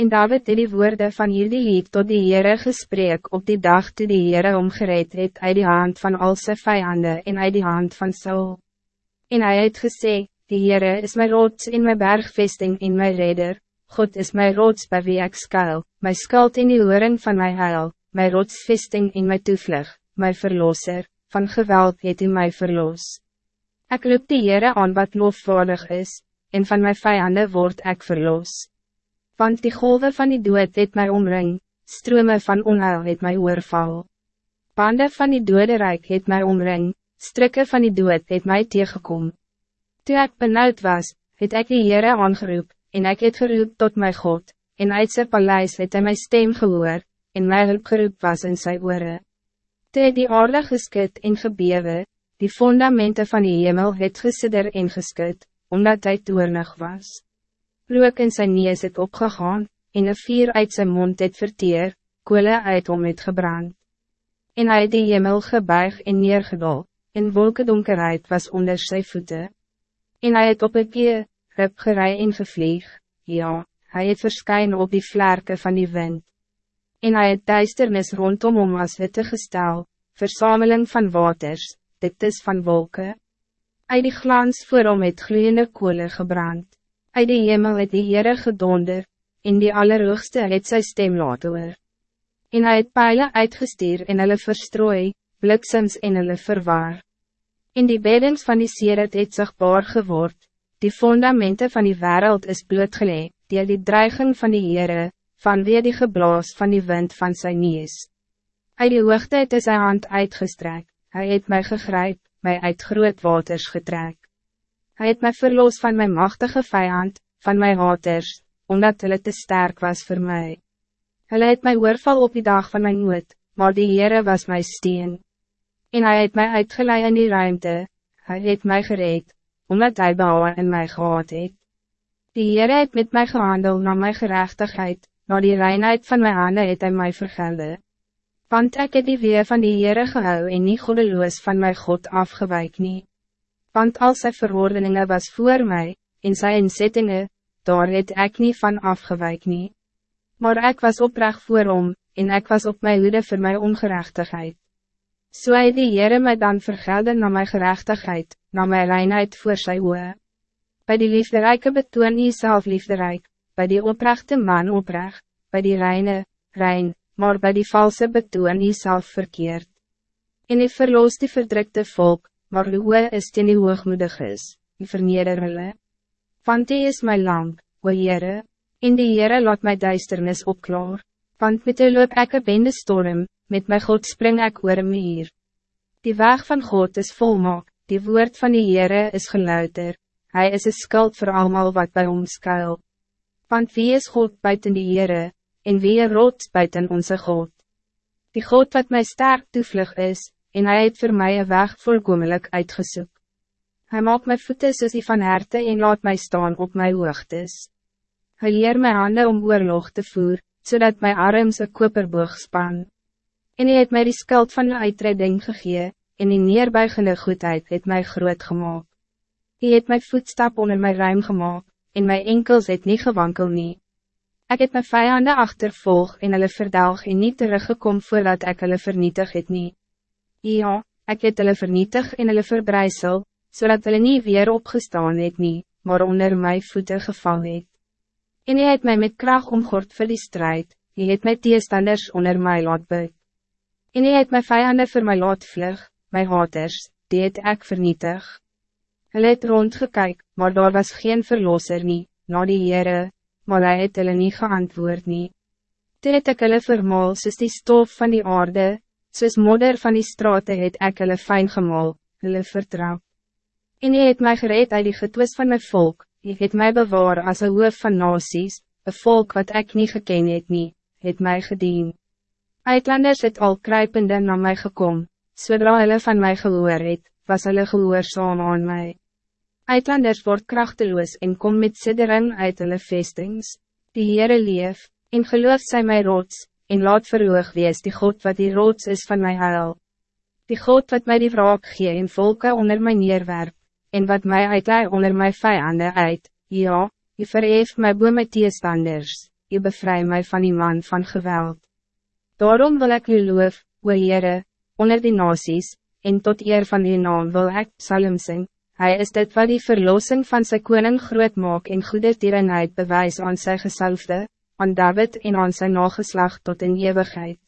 En David het die woorde van hierdie lied tot die Heere gesprek op die dag toe die Heere omgereed het uit die hand van al sy vijanden en uit die hand van Saul. En hij het gesê, die Heere is mijn rots in mijn bergvesting in mijn redder, God is mijn rots bij wie ik skuil, mijn skuld in die oren van mijn heil, mijn rotsvesting in mijn toevlug, mijn verlosser, van geweld het u mij verlos. Ik roep die Heere aan wat lofwaardig is, en van mijn vijanden word ik verlos. Want die golven van die dood het mij omring, strome van onheil het mij oorval. Banden van die dode rijk het mij omring, strikken van die dood het mij tegengekom. Toen ik benauwd was, het ik die Heere aangeroep, en ik het geroep tot mijn God, en uit sy paleis het hy my stem gehoor, en my hulp geroep was in sy oore. Toe het die aarde geskit en gebewe, die fundamenten van die hemel het gesidder en geskit, omdat hij toernig was. Rook in sy neus het opgegaan, en een vier uit zijn mond het verteer, koele uit om het gebrand. En hij het die hemel gebuig en neergedal, en wolkedonkerheid was onder zijn voeten. En hij het op een keer, rip gerei en gevlieg, ja, hij het verskyn op die vlerken van die wind. En hij het duisternis rondom hom as witte gestel, verzameling van waters, dit is van wolken. Uit die glans voor hom het gloeiende koele gebrand. Uit die hemel het die Heere gedonder, en die Allerhoogste het sy stem laat hoor. En hy het pijlen uitgestuur en hulle verstrooi, bliksems en hulle verwaar. In die beddings van die Seeret het sigbaar geword, die fundamenten van die wereld is blootgeleg, die die dreiging van die Heere, van weer die geblaas van die wind van sy nees. Uit die hoogte het sy hand uitgestrek, hy het mij gegryp, mij uit groot waters getrek. Hij het mij verloos van mijn machtige vijand, van mijn haters, omdat hulle te sterk was voor mij. Hulle het my oorval op die dag van mijn nood, maar die Heere was mijn steen. En hij het mij uitgeleid in die ruimte, hij het mij gereed, omdat hij bouwen in mij gehad het. Die Heere het met mij gehandeld naar mijn gerechtigheid, naar die reinheid van mijn handen het hij mij vergelde. Want ik het die weer van die Heere gehou en nie godeloos van mijn God afgewijk nie. Want al sy verordeningen was voor mij, en sy inzettingen, daar het ek nie van afgewijk nie. Maar ik was oprecht voor hom, en ik was op mijn hoede voor mijn ongerechtigheid. So hy die Heere my dan vergelde na my gerechtigheid, na my reinheid voor sy oe. By die liefderijke betoon jy self liefderijk, by die oprechte man oprecht, by die reine, rein, maar by die valse betoon jy self verkeerd. En hy verloos die verdrukte volk, maar oe is ten die hoogmoedig is, die verneder hulle. Want die is my lamp, o Heere, en die Heere laat my duisternis opklaar, want met die loop ek een bende storm, met my God spring ik oor een muur. Die weg van God is volmaak, die woord van die Heere is geluider, hij is een skuld voor allemaal wat bij ons skuil. Want wie is God buiten die Heere, en wie een rots buiten onze God? Die God wat mij sterk toevlug is, en hij het voor mij een weg volkomelijk uitgezoek. Hij maakt mijn voeten soos die van herte en laat mij staan op mijn hoogtes. Hij leer mijn handen om oorlog te voer, zodat mijn arms een koperboog span. En hy het my die skuld van die uitredding gegee, en die neerbuigende goedheid het mij groot gemaakt. Hy het my voetstap onder my ruim gemaakt, en my enkels het niet gewankel nie. Ek het my vijanden achtervolg en hulle verdelg en niet teruggekom voordat ek hulle vernietig het nie. Ja, ek het hulle vernietig en hulle verbreisel, zodat hulle nie weer opgestaan het nie, maar onder my voeten geval het. En hy het my met kracht omgord vir die strijd, hy het my teestanders onder my laat buik. En hy het my vijanden voor my laat vlug, my haters, die het ek vernietig. Hulle het rondgekyk, maar daar was geen verlosser nie, na die Heere, maar hy het hulle nie geantwoord nie. Toe het ek hulle vermaal soos die stof van die aarde, soos modder van die straten het ek hulle fijn gemaal, hulle vertrouw. En hy het my gereed uit die getwis van my volk, hy het my bewaar als een hoof van nasies, een volk wat ik niet geken het nie, het my gedien. Uitlanders het al kruipende na mij gekom, zodra hulle van mij gehoor het, was hulle gehoorzaam aan mij. Uitlanders word krachteloos en kom met siddering uit hulle vestings, die Heere leef, en geloof sy my rots, en laat verhoog wees die God wat die rots is van my huil. Die God wat mij die wraak gee en volke onder my neerwerp, en wat mij uitlei onder my vijanden uit, ja, die verhef my boe my teestanders, je bevry mij van die man van geweld. Daarom wil ik u loof, o Heere, onder die nasies, en tot eer van die naam wil ik psalm sing. Hij is dit wat die verlossing van zijn koning groot maak en goede tierenheid bewys aan sy gesalfde, aan David en aan zijn nageslag tot in eeuwigheid.